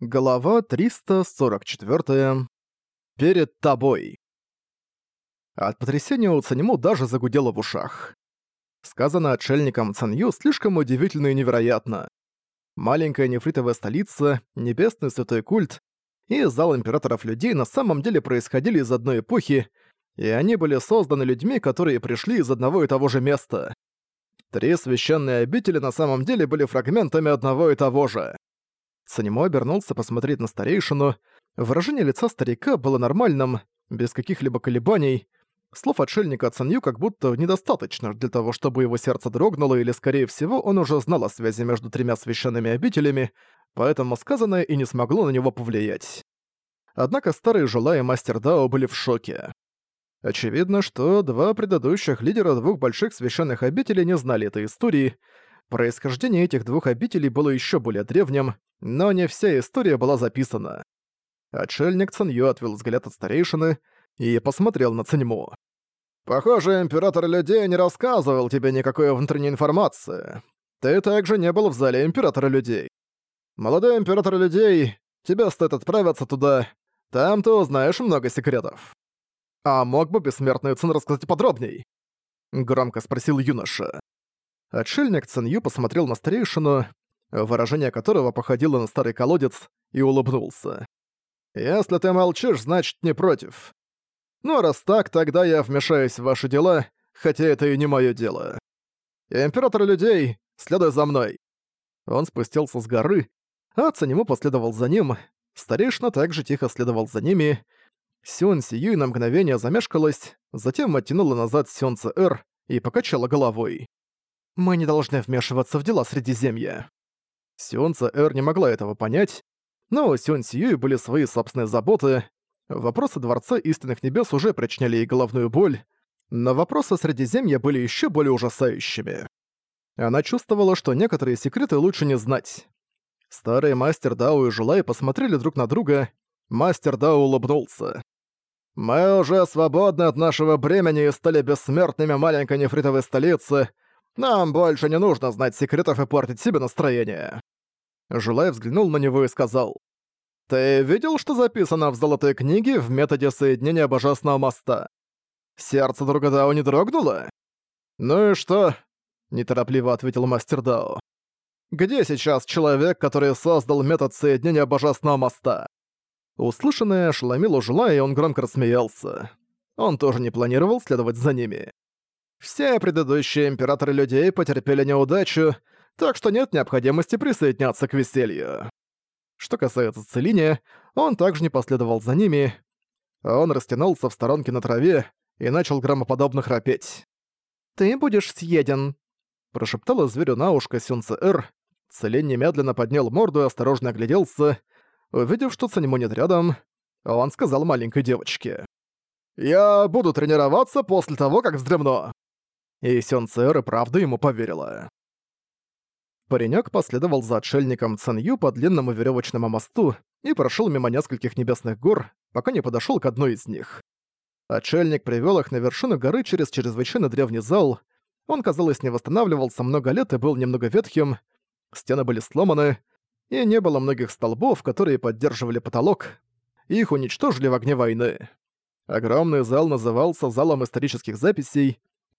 Глава 344. Перед тобой. От потрясения у Цанему даже загудело в ушах. Сказано отшельником Цанью слишком удивительно и невероятно. Маленькая нефритовая столица, небесный святой культ и зал императоров людей на самом деле происходили из одной эпохи, и они были созданы людьми, которые пришли из одного и того же места. Три священные обители на самом деле были фрагментами одного и того же. Санимо обернулся посмотреть на старейшину. Выражение лица старика было нормальным, без каких-либо колебаний. Слов отшельника Цанью как будто недостаточно для того, чтобы его сердце дрогнуло, или, скорее всего, он уже знал о связи между тремя священными обителями, поэтому сказанное и не смогло на него повлиять. Однако старый Жула и Мастер Дао были в шоке. Очевидно, что два предыдущих лидера двух больших священных обителей не знали этой истории. Происхождение этих двух обителей было еще более древним, но не вся история была записана. Отшельник Цанью отвел взгляд от старейшины и посмотрел на Циньму. «Похоже, император людей не рассказывал тебе никакой внутренней информации. Ты также не был в зале императора людей. Молодой император людей, тебе стоит отправиться туда, там ты узнаешь много секретов. А мог бы бессмертный Цин рассказать подробней?» Громко спросил юноша. Отшельник Цинью посмотрел на старейшину, выражение которого походило на старый колодец, и улыбнулся. «Если ты молчишь, значит, не против. Ну, раз так, тогда я вмешаюсь в ваши дела, хотя это и не мое дело. Император людей, следуй за мной». Он спустился с горы, а Цанему последовал за ним, старейшина также тихо следовал за ними. Сюн Сиюй на мгновение замешкалась, затем оттянула назад Сюн Эр и покачала головой. «Мы не должны вмешиваться в дела Средиземья». Сионца Эр не могла этого понять, но у Сион Сиюи были свои собственные заботы. Вопросы Дворца Истинных Небес уже причиняли ей головную боль, но вопросы Средиземья были еще более ужасающими. Она чувствовала, что некоторые секреты лучше не знать. Старый мастер Дао и Жулай посмотрели друг на друга. Мастер Дао улыбнулся. «Мы уже свободны от нашего бремени и стали бессмертными маленькой нефритовой столицы. Нам больше не нужно знать секретов и портить себе настроение». Жулай взглянул на него и сказал. «Ты видел, что записано в золотой книге в методе соединения Божественного моста? Сердце друга Дао не дрогнуло?» «Ну и что?» — неторопливо ответил мастер Дао. «Где сейчас человек, который создал метод соединения Божественного моста?» Услышанное ошеломило Жулая, и он громко рассмеялся. Он тоже не планировал следовать за ними. Все предыдущие императоры людей потерпели неудачу, так что нет необходимости присоединяться к веселью. Что касается Целиния, он также не последовал за ними. Он растянулся в сторонке на траве и начал громоподобно храпеть. «Ты будешь съеден», — прошептала зверю на ушко Сюнце Эр. Целин немедленно поднял морду и осторожно огляделся. Увидев, что Цанему нет рядом, он сказал маленькой девочке. «Я буду тренироваться после того, как вздремну». И Сён Цэр и правда ему поверила. Паренёк последовал за отшельником Цанью по длинному веревочному мосту и прошел мимо нескольких небесных гор, пока не подошел к одной из них. Отшельник привел их на вершину горы через чрезвычайно древний зал. Он, казалось, не восстанавливался много лет и был немного ветхим. Стены были сломаны, и не было многих столбов, которые поддерживали потолок. Их уничтожили в огне войны. Огромный зал назывался «Залом исторических записей».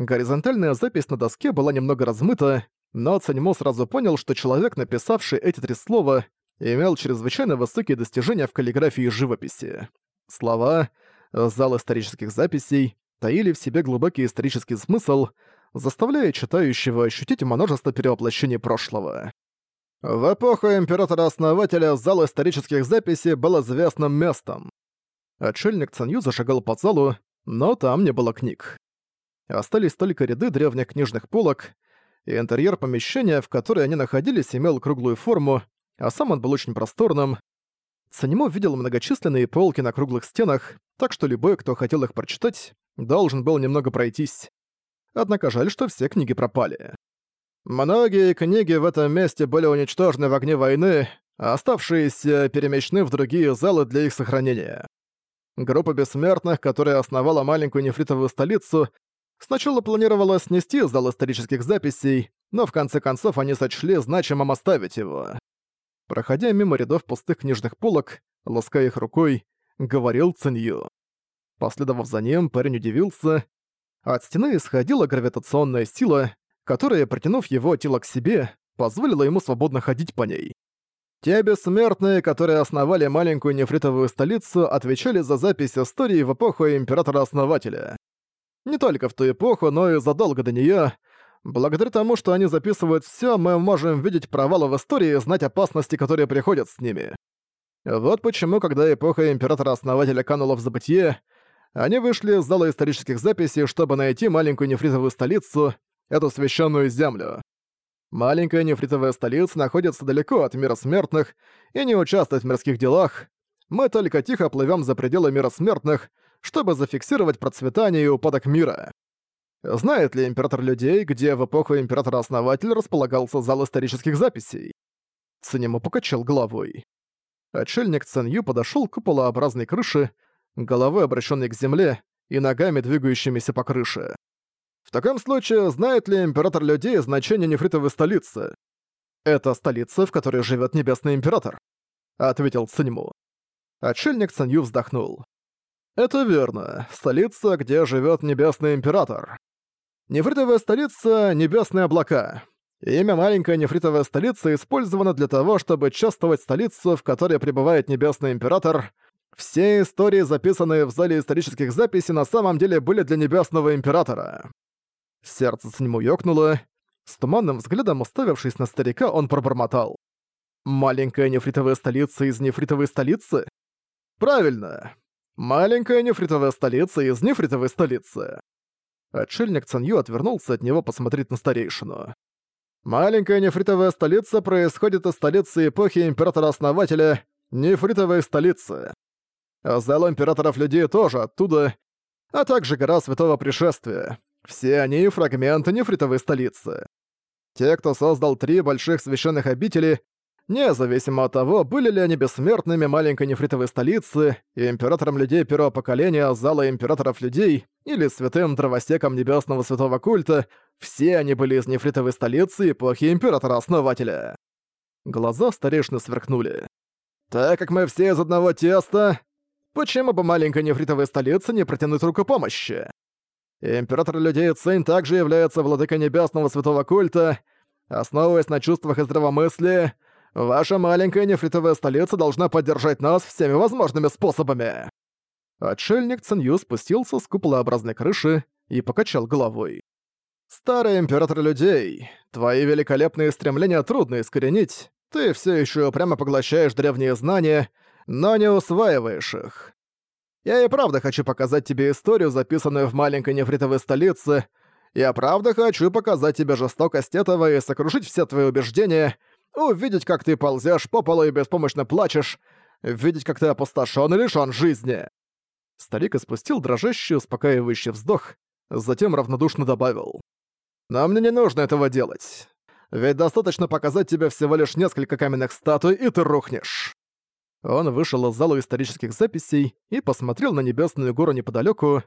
Горизонтальная запись на доске была немного размыта, но Цаньмо сразу понял, что человек, написавший эти три слова, имел чрезвычайно высокие достижения в каллиграфии и живописи. Слова «зал исторических записей» таили в себе глубокий исторический смысл, заставляя читающего ощутить множество перевоплощений прошлого. В эпоху Императора-Основателя зал исторических записей был известным местом. Отшельник Цанью зашагал по залу, но там не было книг. Остались только ряды древних книжных полок, и интерьер помещения, в которой они находились, имел круглую форму, а сам он был очень просторным. Санимо видел многочисленные полки на круглых стенах, так что любой, кто хотел их прочитать, должен был немного пройтись. Однако жаль, что все книги пропали. Многие книги в этом месте были уничтожены в огне войны, а оставшиеся перемещены в другие залы для их сохранения. Группа бессмертных, которая основала маленькую нефритовую столицу, Сначала планировалось снести зал исторических записей, но в конце концов они сочли значимым оставить его. проходя мимо рядов пустых книжных полок, лаская их рукой, говорил Цинью. Последовав за ним, парень удивился. От стены исходила гравитационная сила, которая, притянув его тело к себе, позволила ему свободно ходить по ней. Те бессмертные, которые основали маленькую нефритовую столицу, отвечали за запись истории в эпоху Императора-Основателя. Не только в ту эпоху, но и задолго до неё. Благодаря тому, что они записывают всё, мы можем видеть провалы в истории и знать опасности, которые приходят с ними. Вот почему, когда эпоха Императора-Основателя канула в забытье, они вышли из зала исторических записей, чтобы найти маленькую нефритовую столицу, эту священную землю. Маленькая нефритовая столица находится далеко от мира смертных и не участвует в мирских делах. Мы только тихо плывем за пределы мира смертных, чтобы зафиксировать процветание и упадок мира. Знает ли император людей, где в эпоху императора-основателя располагался зал исторических записей? Цинему покачал головой. Отшельник Цинью подошёл к куполообразной крыше, головой обращенной к земле и ногами, двигающимися по крыше. В таком случае, знает ли император людей значение нефритовой столицы? Это столица, в которой живет Небесный Император, ответил Циньму. Отшельник Цинью вздохнул. Это верно. Столица, где живет Небесный Император. Нефритовая столица — Небесные облака. Имя маленькая нефритовая столица использовано для того, чтобы чувствовать столицу, в которой пребывает Небесный Император. Все истории, записанные в зале исторических записей, на самом деле были для Небесного Императора. Сердце с нему ёкнуло. С туманным взглядом, уставившись на старика, он пробормотал. «Маленькая нефритовая столица из нефритовой столицы?» «Правильно. Маленькая нефритовая столица из нефритовой столицы». Отшельник Цанью отвернулся от него посмотреть на старейшину. «Маленькая нефритовая столица происходит из столицы эпохи Императора-Основателя Нефритовой столицы. Зал Императоров Людей тоже оттуда, а также гора Святого Пришествия. Все они — фрагменты нефритовой столицы. Те, кто создал три больших священных обители, независимо от того, были ли они бессмертными маленькой нефритовой столицы, императором людей первого поколения зала императоров людей или святым дровосеком небесного святого культа, все они были из нефритовой столицы эпохи императора-основателя. Глаза старейшины сверкнули. «Так как мы все из одного теста, почему бы маленькой нефритовой столице не протянуть руку помощи?» Император людей Цинь также является владыкой небесного святого культа. Основываясь на чувствах и здравомыслии, ваша маленькая нефритовая столица должна поддержать нас всеми возможными способами». Отшельник Цинью спустился с куполообразной крыши и покачал головой. «Старый император людей, твои великолепные стремления трудно искоренить. Ты все еще прямо поглощаешь древние знания, но не усваиваешь их. Я и правда хочу показать тебе историю, записанную в маленькой нефритовой столице. Я правда хочу показать тебе жестокость этого и сокрушить все твои убеждения, увидеть, как ты ползешь по полу и беспомощно плачешь, видеть, как ты опустошён и лишён жизни». Старик испустил дрожащий, успокаивающий вздох, затем равнодушно добавил. «Но мне не нужно этого делать. Ведь достаточно показать тебе всего лишь несколько каменных статуй, и ты рухнешь». Он вышел из зала исторических записей и посмотрел на небесную гору неподалеку.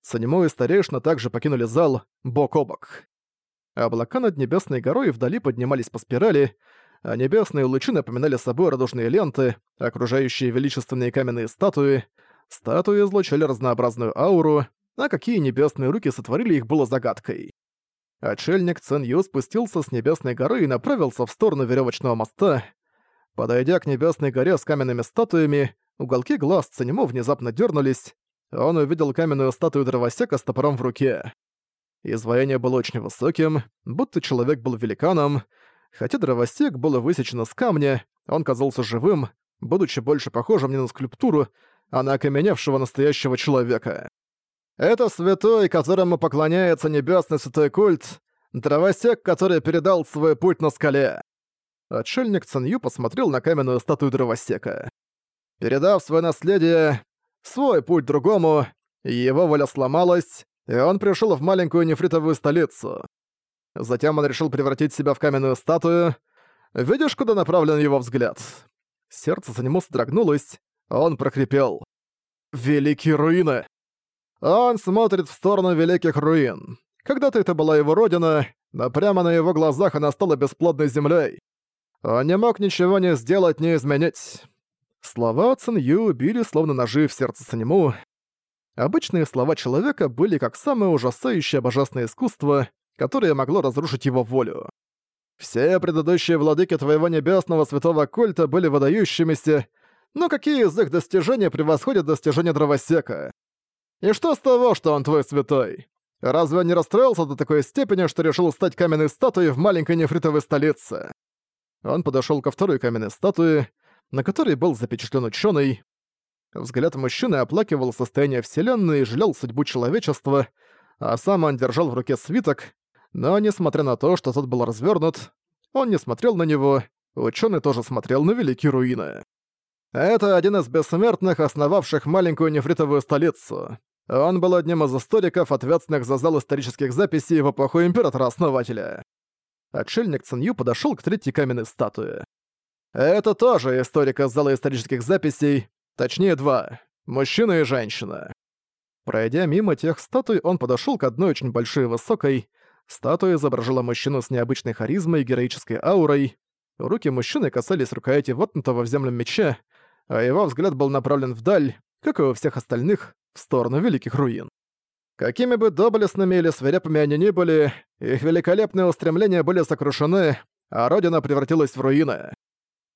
Санему и старейшина также покинули зал бок о бок. Облака над небесной горой вдали поднимались по спирали, а небесные лучи напоминали собой радужные ленты, окружающие величественные каменные статуи. Статуи излучали разнообразную ауру, а какие небесные руки сотворили их было загадкой. Отшельник Цен Ю спустился с небесной горы и направился в сторону веревочного моста. Подойдя к небесной горе с каменными статуями, уголки глаз Цанимо внезапно дернулись. Он увидел каменную статую дровосека с топором в руке. Изваяние было очень высоким, будто человек был великаном. Хотя дровосек было высечено с камня, он казался живым, будучи больше похожим не на скульптуру, а на окаменевшего настоящего человека. Это святой, которому поклоняется небесный святой культ, дровосек, который передал свой путь на скале. Отшельник Цанью посмотрел на каменную статую дровосека. Передав свое наследие, свой путь другому, его воля сломалась, и он пришел в маленькую нефритовую столицу. Затем он решил превратить себя в каменную статую. Видишь, куда направлен его взгляд? Сердце за нему содрогнулось, он прокрепел. «Великие руины!» Он смотрит в сторону великих руин. Когда-то это была его родина, но прямо на его глазах она стала бесплодной землей. Он не мог ничего не сделать, не изменить. Слова Цин Ю били словно ножи в сердце Санему. Обычные слова человека были как самое ужасающее божественное искусство, которое могло разрушить его волю. Все предыдущие владыки твоего небесного святого культа были выдающимися, но какие из их достижений превосходят достижения дровосека? И что с того, что он твой святой? Разве он не расстроился до такой степени, что решил стать каменной статуей в маленькой нефритовой столице? Он подошёл ко второй каменной статуе, на которой был запечатлен ученый. Взгляд мужчины оплакивал состояние Вселенной и жалел судьбу человечества, а сам он держал в руке свиток, но несмотря на то, что тот был развернут, он не смотрел на него, ученый тоже смотрел на великие руины. Это один из бессмертных, основавших маленькую нефритовую столицу. Он был одним из историков, ответственных за зал исторических записей в эпоху Императора-Основателя. Отшельник Цинью подошёл к третьей каменной статуе. Это тоже историк из зала исторических записей, точнее два, мужчина и женщина. Пройдя мимо тех статуй, он подошёл к одной очень большой и высокой. Статуя изображала мужчину с необычной харизмой и героической аурой. Руки мужчины касались рукояти воткнутого в землю меча, а его взгляд был направлен вдаль, как и у всех остальных, в сторону великих руин. Какими бы доблестными или свирепыми они ни были, их великолепные устремления были сокрушены, а родина превратилась в руины.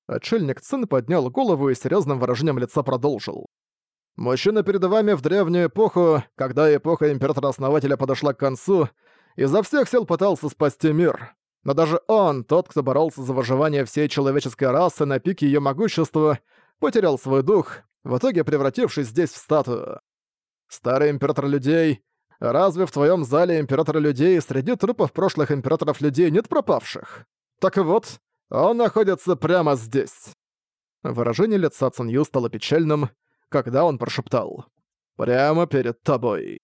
Отшельник Цин поднял голову и серьезным выражением лица продолжил. «Мужчина перед вами в древнюю эпоху, когда эпоха Императора-Основателя подошла к концу, изо всех сил пытался спасти мир. Но даже он, тот, кто боролся за выживание всей человеческой расы на пике ее могущества, потерял свой дух, в итоге превратившись здесь в статую. Старый император людей, разве в твоем зале императора людей среди трупов прошлых императоров людей нет пропавших? Так вот, он находится прямо здесь. Выражение лица Цинью стало печальным, когда он прошептал «Прямо перед тобой».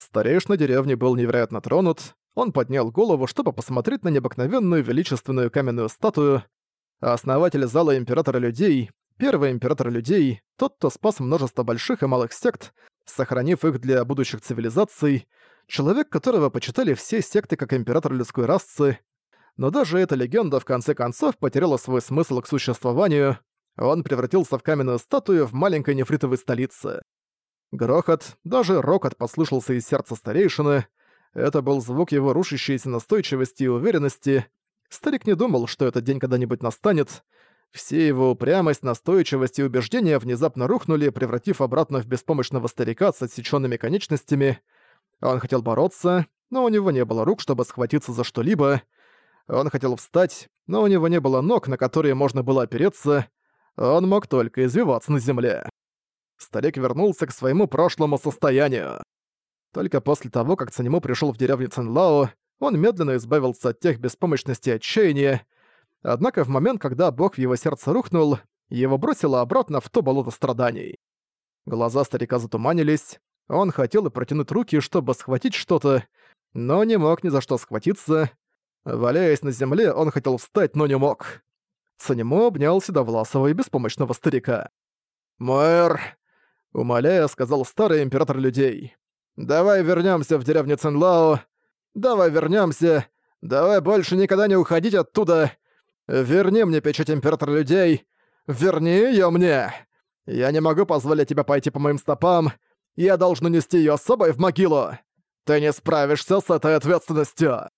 Старейшина деревни был невероятно тронут, он поднял голову, чтобы посмотреть на необыкновенную величественную каменную статую, основатель зала Императора Людей, Первый император людей, тот, кто спас множество больших и малых сект, сохранив их для будущих цивилизаций, человек, которого почитали все секты как император людской расы, но даже эта легенда в конце концов потеряла свой смысл к существованию, он превратился в каменную статую в маленькой нефритовой столице. Грохот, даже рокот послышался из сердца старейшины, это был звук его рушащейся настойчивости и уверенности. Старик не думал, что этот день когда-нибудь настанет, все его упрямость, настойчивость и убеждения внезапно рухнули, превратив обратно в беспомощного старика с отсечёнными конечностями. Он хотел бороться, но у него не было рук, чтобы схватиться за что-либо. Он хотел встать, но у него не было ног, на которые можно было опереться. Он мог только извиваться на земле. Старик вернулся к своему прошлому состоянию. Только после того, как Цанему пришёл в деревню Цинлао, он медленно избавился от тех беспомощности и отчаяния, Однако в момент, когда бог в его сердце рухнул, его бросило обратно в то болото страданий. Глаза старика затуманились, он хотел и протянуть руки, чтобы схватить что-то, но не мог ни за что схватиться. Валяясь на земле, он хотел встать, но не мог. Цанему обнял седовласого и беспомощного старика. «Мэр!» — умоляя, сказал старый император людей. «Давай вернемся в деревню Цинлао. Давай вернемся. Давай больше никогда не уходить оттуда. Верни мне печать Императора Людей! Верни ее мне! Я не могу позволить тебе пойти по моим стопам. Я должен нести ее с собой в могилу. Ты не справишься с этой ответственностью!»